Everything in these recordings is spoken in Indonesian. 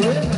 Good.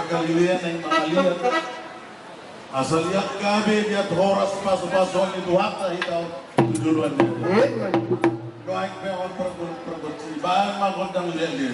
Amis siapa yang kalian yang makalian Asal lihat kabe dia horas pasu-pasuan itu hakta hitau Duluan dia KMP on produksi Bahan mah kundang lihat dia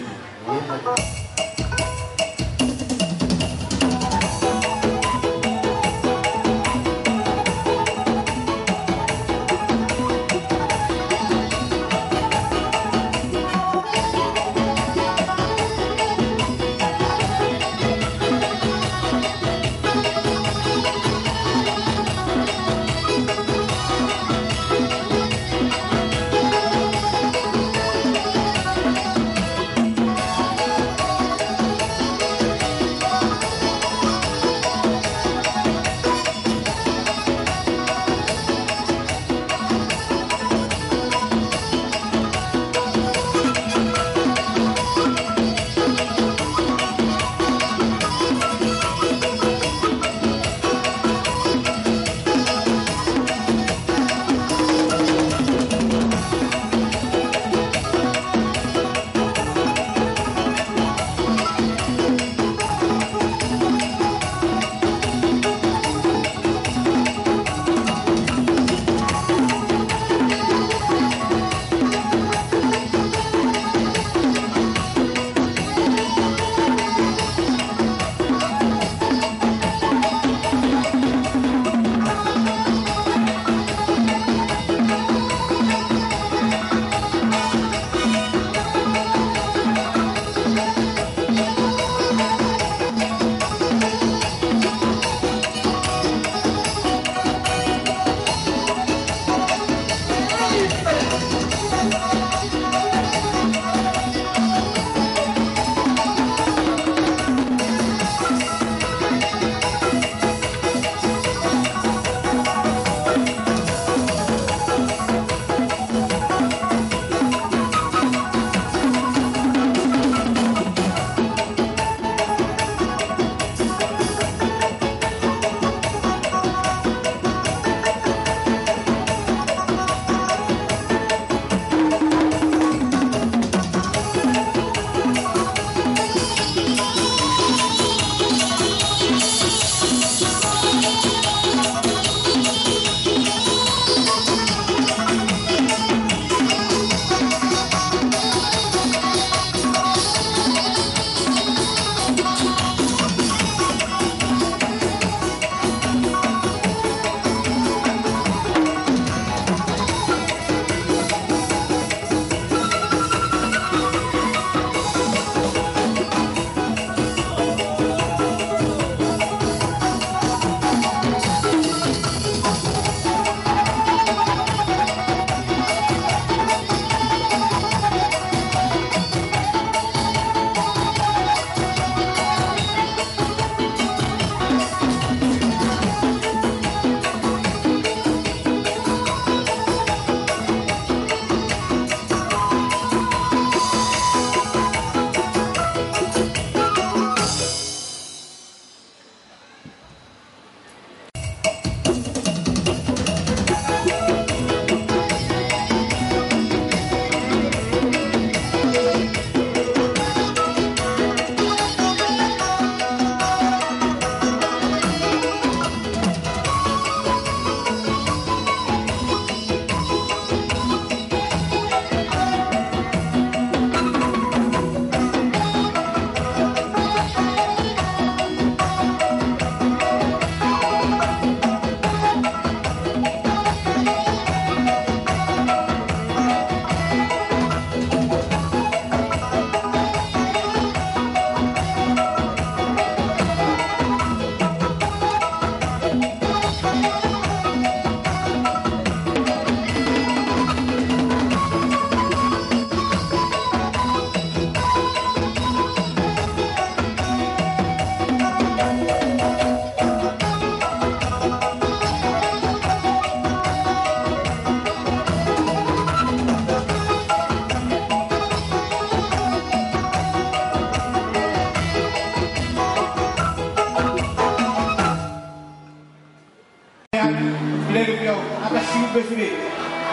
Pilipyo, atas silbi sini.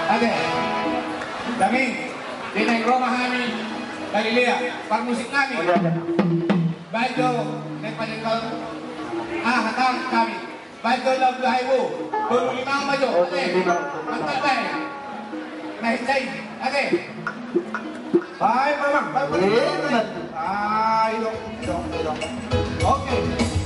Ate, kami, dinay Romahani, Galilea, pangmusik namin. Bajo, nagpanikal, ah, hatang kami. Bajo lang buhay mo. Puro limang bajo. Ate, magtatay. Nahitay. Ate. Ay, mama. Ay, ilong, ilong, ilong. Okay.